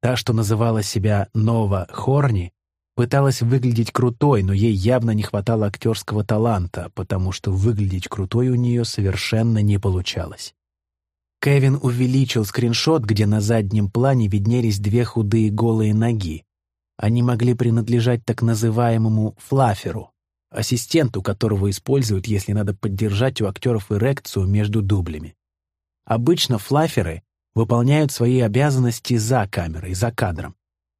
Та, что называла себя Нова Хорни, пыталась выглядеть крутой, но ей явно не хватало актерского таланта, потому что выглядеть крутой у нее совершенно не получалось. Кевин увеличил скриншот, где на заднем плане виднелись две худые голые ноги. Они могли принадлежать так называемому флаферу, ассистенту, которого используют, если надо поддержать у актеров эрекцию между дублями. Обычно флаферы выполняют свои обязанности за камерой, за кадром.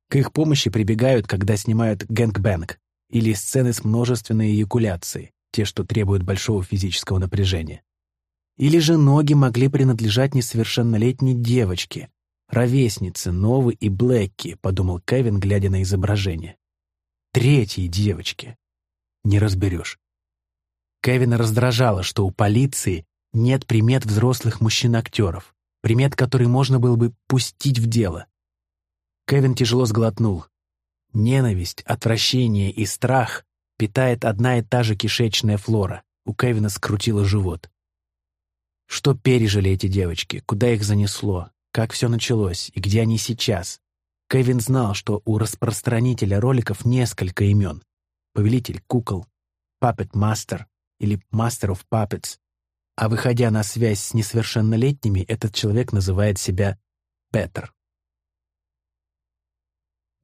К их помощи прибегают, когда снимают гэнгбэнг или сцены с множественной эякуляцией, те, что требуют большого физического напряжения. Или же ноги могли принадлежать несовершеннолетней девочке, ровеснице Новы и Блэкки, подумал Кевин, глядя на изображение. Третьей девочке. Не разберешь. Кевина раздражало, что у полиции нет примет взрослых мужчин-актеров примет, который можно было бы пустить в дело. Кевин тяжело сглотнул. Ненависть, отвращение и страх питает одна и та же кишечная флора. У Кевина скрутило живот. Что пережили эти девочки, куда их занесло, как все началось и где они сейчас? Кевин знал, что у распространителя роликов несколько имен. Повелитель кукол, Puppet Master или Master of Puppets, а выходя на связь с несовершеннолетними, этот человек называет себя Петр.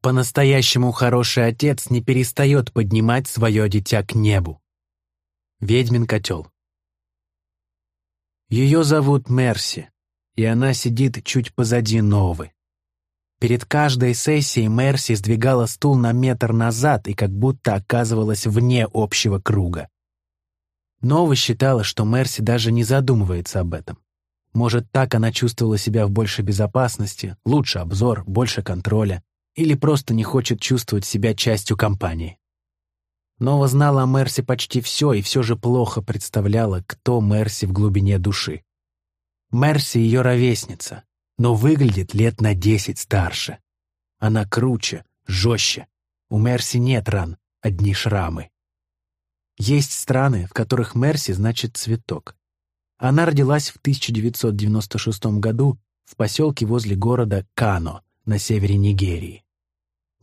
По-настоящему хороший отец не перестает поднимать свое дитя к небу. Ведьмин котел. Ее зовут Мерси, и она сидит чуть позади Новы. Перед каждой сессией Мерси сдвигала стул на метр назад и как будто оказывалась вне общего круга. Нова считала, что Мерси даже не задумывается об этом. Может, так она чувствовала себя в большей безопасности, лучше обзор, больше контроля, или просто не хочет чувствовать себя частью компании. Нова знала о Мерси почти все и все же плохо представляла, кто Мерси в глубине души. Мерси ее ровесница, но выглядит лет на десять старше. Она круче, жестче. У Мерси нет ран, одни шрамы. Есть страны, в которых Мерси значит «цветок». Она родилась в 1996 году в поселке возле города Кано на севере Нигерии.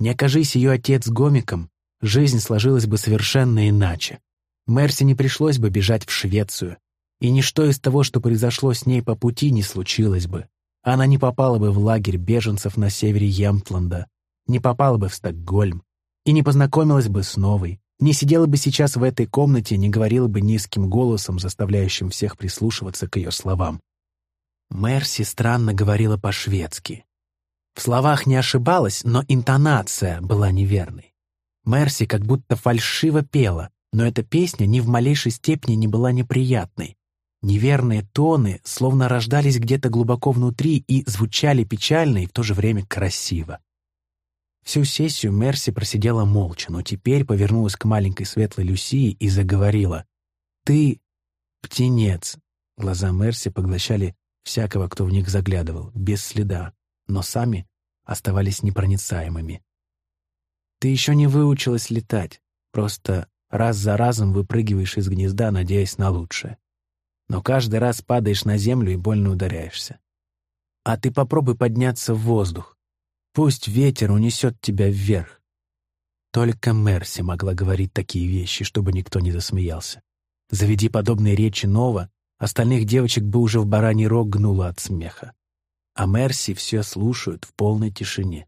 Не окажись ее отец гомиком, жизнь сложилась бы совершенно иначе. Мерси не пришлось бы бежать в Швецию, и ничто из того, что произошло с ней по пути, не случилось бы. Она не попала бы в лагерь беженцев на севере Ямтланда, не попала бы в Стокгольм и не познакомилась бы с новой, не сидела бы сейчас в этой комнате, не говорила бы низким голосом, заставляющим всех прислушиваться к ее словам. Мерси странно говорила по-шведски. В словах не ошибалась, но интонация была неверной. Мерси как будто фальшиво пела, но эта песня ни в малейшей степени не была неприятной. Неверные тоны словно рождались где-то глубоко внутри и звучали печально и в то же время красиво. Всю сессию Мерси просидела молча, но теперь повернулась к маленькой светлой Люсии и заговорила. «Ты — птенец!» Глаза Мерси поглощали всякого, кто в них заглядывал, без следа, но сами оставались непроницаемыми. «Ты еще не выучилась летать, просто раз за разом выпрыгиваешь из гнезда, надеясь на лучшее но каждый раз падаешь на землю и больно ударяешься. А ты попробуй подняться в воздух. Пусть ветер унесет тебя вверх. Только Мерси могла говорить такие вещи, чтобы никто не засмеялся. Заведи подобные речи Нова, остальных девочек бы уже в бараний рог гнуло от смеха. А Мерси все слушают в полной тишине.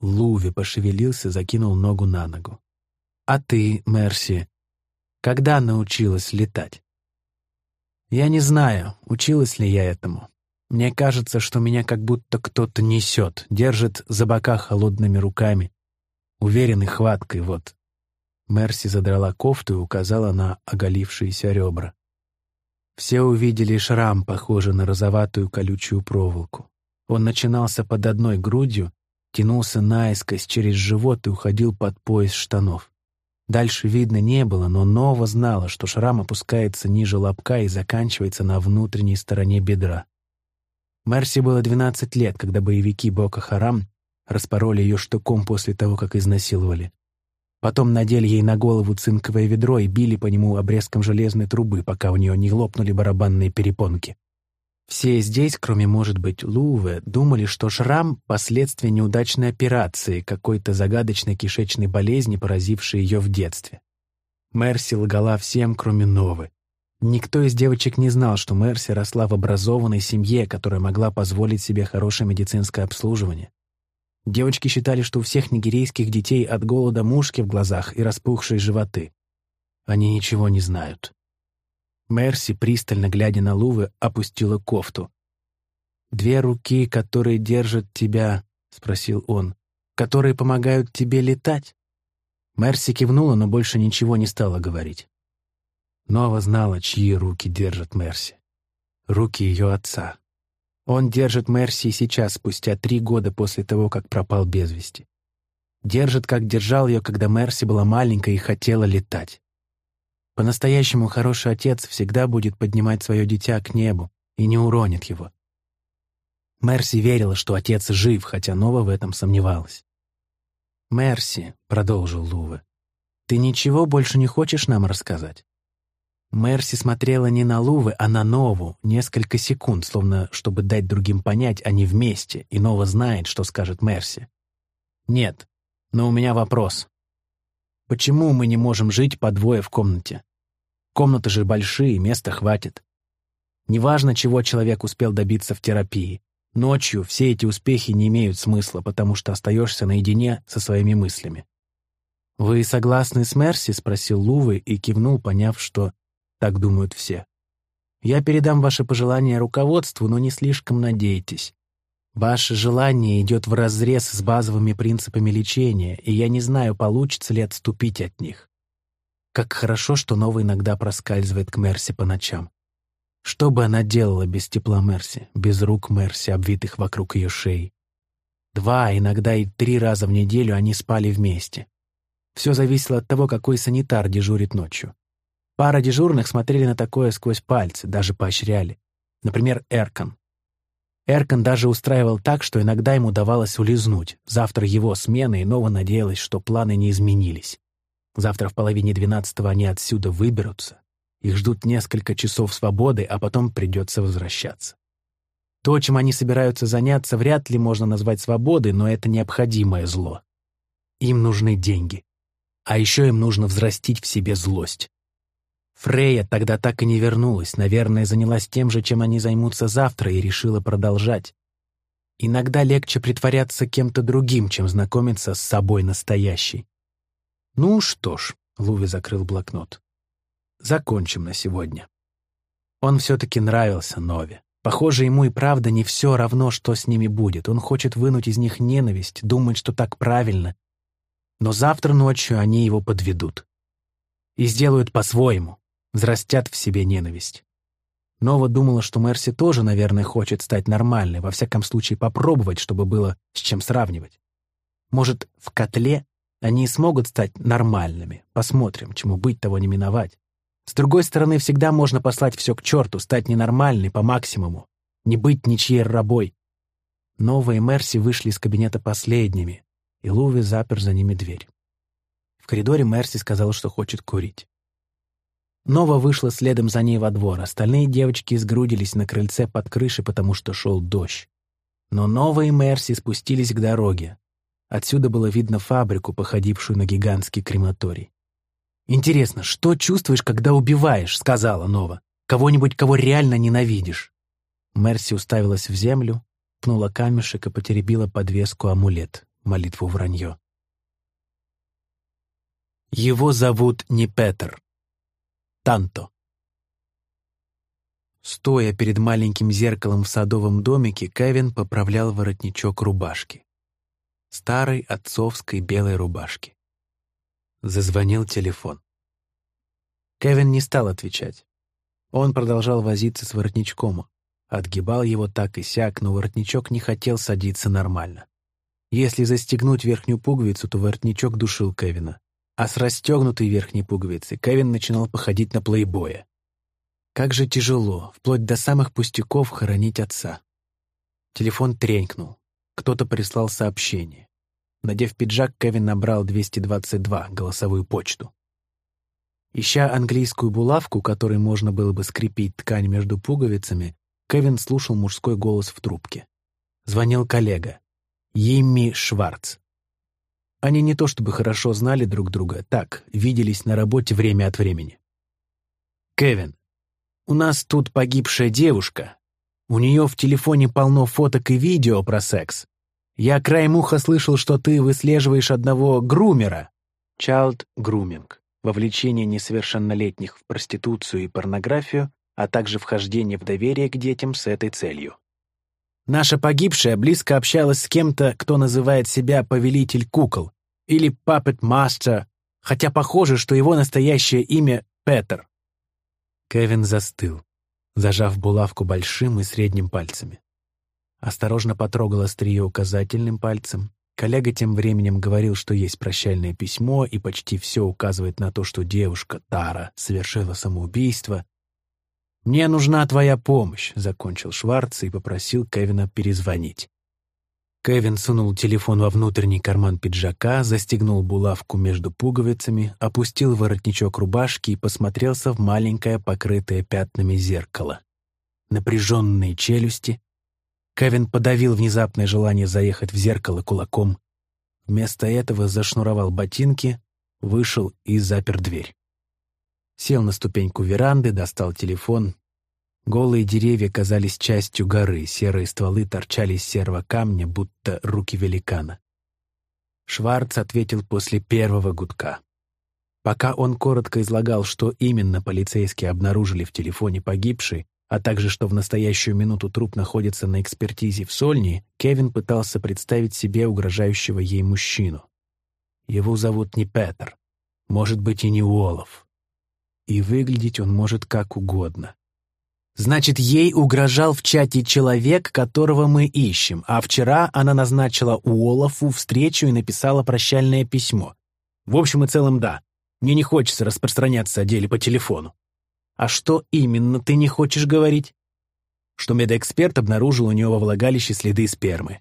Луви пошевелился, закинул ногу на ногу. «А ты, Мерси, когда научилась летать?» Я не знаю, училась ли я этому. Мне кажется, что меня как будто кто-то несет, держит за бока холодными руками, уверенной хваткой, вот. Мерси задрала кофту и указала на оголившиеся ребра. Все увидели шрам, похожий на розоватую колючую проволоку. Он начинался под одной грудью, тянулся наискось через живот и уходил под пояс штанов. Дальше видно не было, но Нова знала, что шрам опускается ниже лобка и заканчивается на внутренней стороне бедра. Мерси было 12 лет, когда боевики Бока Харам распороли ее штуком после того, как изнасиловали. Потом надели ей на голову цинковое ведро и били по нему обрезком железной трубы, пока у нее не лопнули барабанные перепонки. Все здесь, кроме, может быть, Луве, думали, что шрам — последствия неудачной операции, какой-то загадочной кишечной болезни, поразившей ее в детстве. Мерси лгала всем, кроме Новы. Никто из девочек не знал, что Мерси росла в образованной семье, которая могла позволить себе хорошее медицинское обслуживание. Девочки считали, что у всех нигерийских детей от голода мушки в глазах и распухшие животы. Они ничего не знают. Мерси, пристально глядя на Лувы, опустила кофту. «Две руки, которые держат тебя», — спросил он, — «которые помогают тебе летать?» Мерси кивнула, но больше ничего не стала говорить. Нова знала, чьи руки держат Мерси. Руки ее отца. Он держит Мерси сейчас, спустя три года после того, как пропал без вести. Держит, как держал ее, когда Мерси была маленькой и хотела летать. По-настоящему хороший отец всегда будет поднимать свое дитя к небу и не уронит его. Мерси верила, что отец жив, хотя Нова в этом сомневалась. «Мерси», — продолжил Луве, — «ты ничего больше не хочешь нам рассказать?» Мерси смотрела не на Лувы, а на Нову несколько секунд, словно чтобы дать другим понять, они вместе, и Нова знает, что скажет Мерси. «Нет, но у меня вопрос. Почему мы не можем жить по двое в комнате? Комнаты же большие, места хватит. Неважно, чего человек успел добиться в терапии. Ночью все эти успехи не имеют смысла, потому что остаешься наедине со своими мыслями. «Вы согласны с Мерси?» — спросил Лувы и кивнул, поняв, что так думают все. «Я передам ваше пожелание руководству, но не слишком надейтесь. Ваше желание идет вразрез с базовыми принципами лечения, и я не знаю, получится ли отступить от них. Как хорошо, что Нова иногда проскальзывает к Мерси по ночам. Что бы она делала без тепла Мерси, без рук Мерси, обвитых вокруг ее шеи? Два, иногда и три раза в неделю они спали вместе. Все зависело от того, какой санитар дежурит ночью. Пара дежурных смотрели на такое сквозь пальцы, даже поощряли. Например, Эркан. Эркан даже устраивал так, что иногда ему давалось улизнуть. Завтра его смена, и Нова надеялась, что планы не изменились. Завтра в половине двенадцатого они отсюда выберутся. Их ждут несколько часов свободы, а потом придется возвращаться. То, чем они собираются заняться, вряд ли можно назвать свободой, но это необходимое зло. Им нужны деньги. А еще им нужно взрастить в себе злость. Фрея тогда так и не вернулась, наверное, занялась тем же, чем они займутся завтра, и решила продолжать. Иногда легче притворяться кем-то другим, чем знакомиться с собой настоящей. Ну что ж, Луви закрыл блокнот. Закончим на сегодня. Он все-таки нравился Нове. Похоже, ему и правда не все равно, что с ними будет. Он хочет вынуть из них ненависть, думает, что так правильно. Но завтра ночью они его подведут. И сделают по-своему, взрастят в себе ненависть. Нова думала, что Мерси тоже, наверное, хочет стать нормальной, во всяком случае попробовать, чтобы было с чем сравнивать. Может, в котле они и смогут стать нормальными. Посмотрим, чему быть, того не миновать. С другой стороны, всегда можно послать все к черту, стать ненормальной по максимуму, не быть ничьей рабой. Нова и Мерси вышли из кабинета последними, и Луви запер за ними дверь. В коридоре Мерси сказала, что хочет курить. Нова вышла следом за ней во двор, остальные девочки сгрудились на крыльце под крышей, потому что шел дождь. Но Нова и Мерси спустились к дороге. Отсюда было видно фабрику, походившую на гигантский крематорий. «Интересно, что чувствуешь, когда убиваешь?» — сказала Нова. «Кого-нибудь, кого реально ненавидишь». Мерси уставилась в землю, пнула камешек и потеребила подвеску амулет, молитву вранье. Его зовут не Петер. Танто. Стоя перед маленьким зеркалом в садовом домике, Кевин поправлял воротничок рубашки. Старой отцовской белой рубашки. Зазвонил телефон. Кевин не стал отвечать. Он продолжал возиться с воротничком, отгибал его так и сяк, но воротничок не хотел садиться нормально. Если застегнуть верхнюю пуговицу, то воротничок душил Кевина а с расстегнутой верхней пуговицей Кевин начинал походить на плейбоя. Как же тяжело, вплоть до самых пустяков, хоронить отца. Телефон тренькнул. Кто-то прислал сообщение. Надев пиджак, Кевин набрал 222, голосовую почту. Ища английскую булавку, которой можно было бы скрепить ткань между пуговицами, Кевин слушал мужской голос в трубке. Звонил коллега. Йимми Шварц. Они не то чтобы хорошо знали друг друга, так, виделись на работе время от времени. «Кевин, у нас тут погибшая девушка. У нее в телефоне полно фоток и видео про секс. Я краем уха слышал, что ты выслеживаешь одного грумера». Child grooming — вовлечение несовершеннолетних в проституцию и порнографию, а также вхождение в доверие к детям с этой целью. Наша погибшая близко общалась с кем-то, кто называет себя повелитель кукол или Puppet Master, хотя похоже, что его настоящее имя Петер. Кевин застыл, зажав булавку большим и средним пальцами. Осторожно потрогал острие указательным пальцем. Коллега тем временем говорил, что есть прощальное письмо, и почти все указывает на то, что девушка Тара совершила самоубийство, «Мне нужна твоя помощь», — закончил Шварц и попросил Кевина перезвонить. Кевин сунул телефон во внутренний карман пиджака, застегнул булавку между пуговицами, опустил воротничок рубашки и посмотрелся в маленькое, покрытое пятнами зеркало. Напряженные челюсти. Кевин подавил внезапное желание заехать в зеркало кулаком. Вместо этого зашнуровал ботинки, вышел и запер дверь. Сел на ступеньку веранды, достал телефон. Голые деревья казались частью горы, серые стволы торчали из серого камня, будто руки великана. Шварц ответил после первого гудка. Пока он коротко излагал, что именно полицейские обнаружили в телефоне погибшей, а также что в настоящую минуту труп находится на экспертизе в Сольни, Кевин пытался представить себе угрожающего ей мужчину. Его зовут не Петер, может быть и не Уолов и выглядеть он может как угодно. Значит, ей угрожал в чате человек, которого мы ищем, а вчера она назначила Уолафу встречу и написала прощальное письмо. В общем и целом, да. Мне не хочется распространяться о деле по телефону. А что именно ты не хочешь говорить? Что медэксперт обнаружил у него во влагалище следы спермы.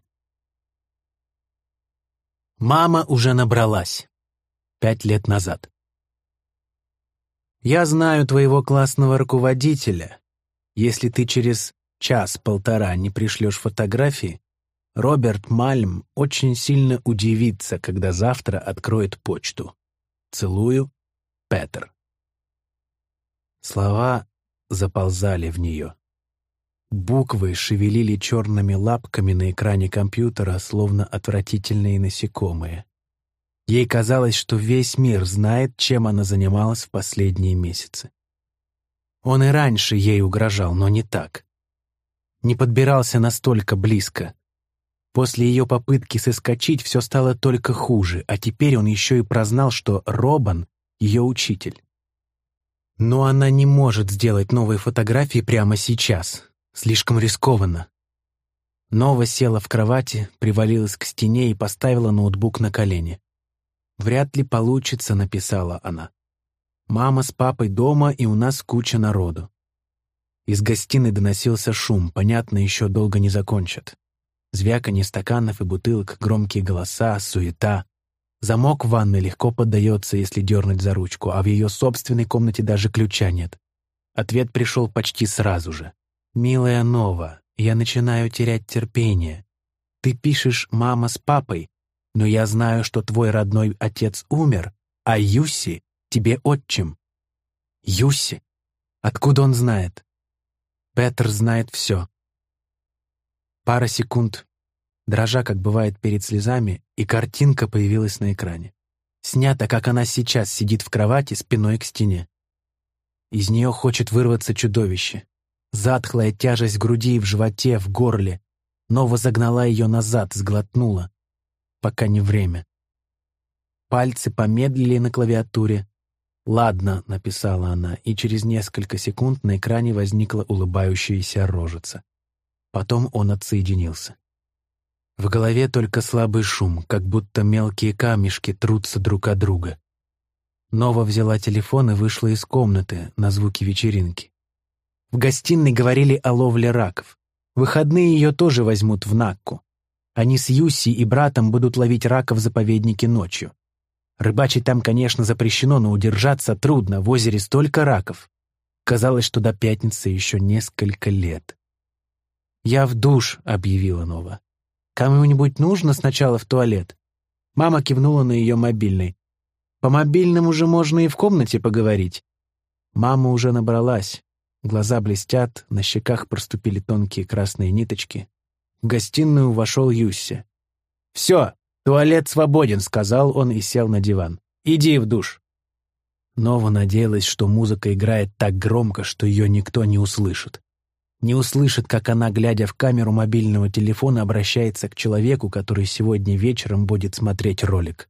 Мама уже набралась. Пять лет назад. «Я знаю твоего классного руководителя. Если ты через час-полтора не пришлешь фотографии, Роберт Мальм очень сильно удивится, когда завтра откроет почту. Целую, Петер». Слова заползали в нее. Буквы шевелили черными лапками на экране компьютера, словно отвратительные насекомые. Ей казалось, что весь мир знает, чем она занималась в последние месяцы. Он и раньше ей угрожал, но не так. Не подбирался настолько близко. После ее попытки соскочить все стало только хуже, а теперь он еще и прознал, что Робан — ее учитель. Но она не может сделать новые фотографии прямо сейчас. Слишком рискованно. Нова села в кровати, привалилась к стене и поставила ноутбук на колени. «Вряд ли получится», — написала она. «Мама с папой дома, и у нас куча народу». Из гостиной доносился шум, понятно, еще долго не закончат. Звяканье стаканов и бутылок, громкие голоса, суета. Замок в ванной легко поддается, если дернуть за ручку, а в ее собственной комнате даже ключа нет. Ответ пришел почти сразу же. «Милая Нова, я начинаю терять терпение. Ты пишешь «мама с папой», но я знаю, что твой родной отец умер, а Юси тебе отчим. Юси? Откуда он знает? Петр знает все. Пара секунд, дрожа, как бывает перед слезами, и картинка появилась на экране. Снята, как она сейчас сидит в кровати спиной к стене. Из нее хочет вырваться чудовище. Затхлая тяжесть в груди и в животе, в горле. Нова загнала ее назад, сглотнула пока не время. Пальцы помедлили на клавиатуре. «Ладно», — написала она, и через несколько секунд на экране возникла улыбающаяся рожица. Потом он отсоединился. В голове только слабый шум, как будто мелкие камешки трутся друг от друга. Нова взяла телефон и вышла из комнаты на звуки вечеринки. В гостиной говорили о ловле раков. Выходные ее тоже возьмут в Накку. Они с Юси и братом будут ловить рака в заповеднике ночью. Рыбачить там, конечно, запрещено, но удержаться трудно, в озере столько раков. Казалось, что до пятницы еще несколько лет. «Я в душ», — объявила Нова. «Кому-нибудь нужно сначала в туалет?» Мама кивнула на ее мобильный. «По мобильному же можно и в комнате поговорить». Мама уже набралась. Глаза блестят, на щеках проступили тонкие красные ниточки. В гостиную вошел Юсси. «Все, туалет свободен», — сказал он и сел на диван. «Иди в душ». Нова надеялась, что музыка играет так громко, что ее никто не услышит. Не услышит, как она, глядя в камеру мобильного телефона, обращается к человеку, который сегодня вечером будет смотреть ролик.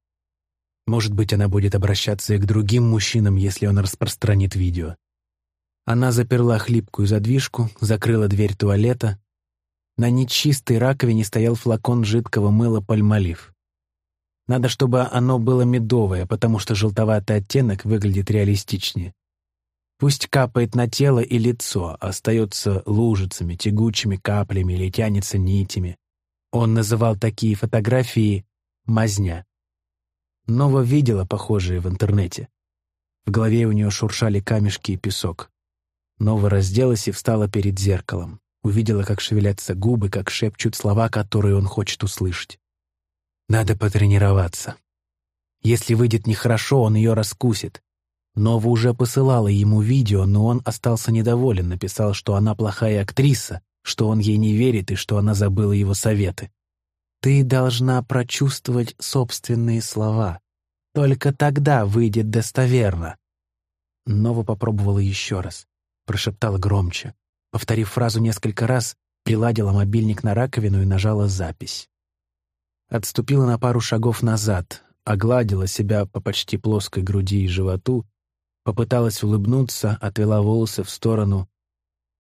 Может быть, она будет обращаться и к другим мужчинам, если он распространит видео. Она заперла хлипкую задвижку, закрыла дверь туалета, на нечистой раковине стоял флакон жидкого мыла пальмолив. Надо, чтобы оно было медовое, потому что желтоватый оттенок выглядит реалистичнее. Пусть капает на тело и лицо, остается лужицами, тягучими каплями или тянется нитями. Он называл такие фотографии «мазня». Нова видела похожие в интернете. В голове у нее шуршали камешки и песок. Нова разделась и встала перед зеркалом. Увидела, как шевелятся губы, как шепчут слова, которые он хочет услышать. Надо потренироваться. Если выйдет нехорошо, он ее раскусит. Нова уже посылала ему видео, но он остался недоволен, написал, что она плохая актриса, что он ей не верит и что она забыла его советы. «Ты должна прочувствовать собственные слова. Только тогда выйдет достоверно». Нова попробовала еще раз, прошептала громче. Повторив фразу несколько раз, приладила мобильник на раковину и нажала запись. Отступила на пару шагов назад, огладила себя по почти плоской груди и животу, попыталась улыбнуться, отвела волосы в сторону.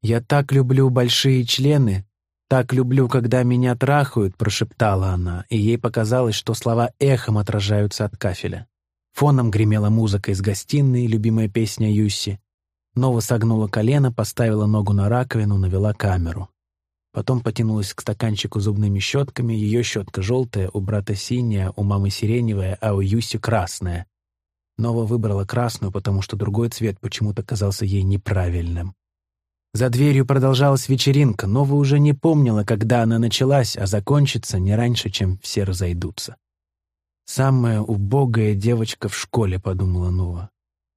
«Я так люблю большие члены, так люблю, когда меня трахают», — прошептала она, и ей показалось, что слова эхом отражаются от кафеля. Фоном гремела музыка из гостиной, любимая песня Юси. Нова согнула колено, поставила ногу на раковину, навела камеру. Потом потянулась к стаканчику зубными щетками. Ее щетка желтая, у брата синяя, у мамы сиреневая, а у Юси красная. Нова выбрала красную, потому что другой цвет почему-то казался ей неправильным. За дверью продолжалась вечеринка. Нова уже не помнила, когда она началась, а закончится не раньше, чем все разойдутся. «Самая убогая девочка в школе», — подумала Нова.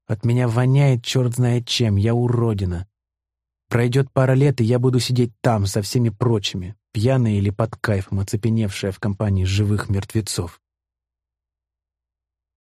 «От меня воняет черт знает чем, я уродина. Пройдет пара лет, и я буду сидеть там со всеми прочими, пьяная или под кайфом, оцепеневшая в компании живых мертвецов.